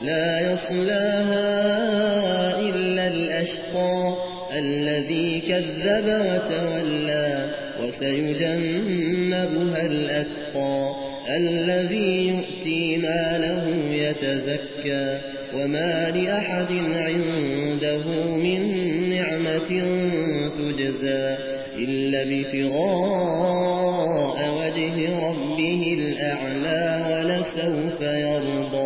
لا يصلاها إلا الأشقى الذي كذب وتولى وسيجنبها الأتقى الذي يؤتي ماله يتزكى وما لأحد عنده من نعمة تجزى إلا بفراء وجه ربه الأعلى ولسوف يرضى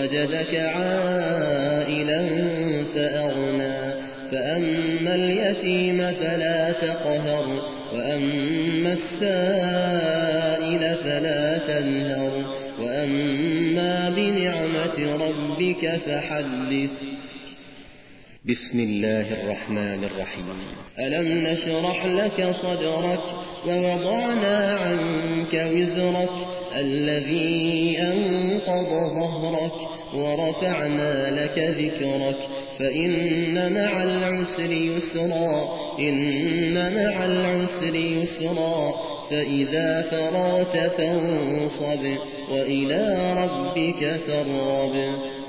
ووجدك عائلا فأغنى. فأما اليتيم فلا تقهر وأما السائل فلا تنهر. وأما بنعمة ربك فحدث بسم الله الرحمن الرحيم. ألم نشرح لك صدرك ووضعنا عنك وزرك الذي أنقض ظهرك ورفعنا لك ذكرك فإن مع العسر يسرا إن مع العسر يسرا فإذا فرات فانصب وإلى ربك فارغب.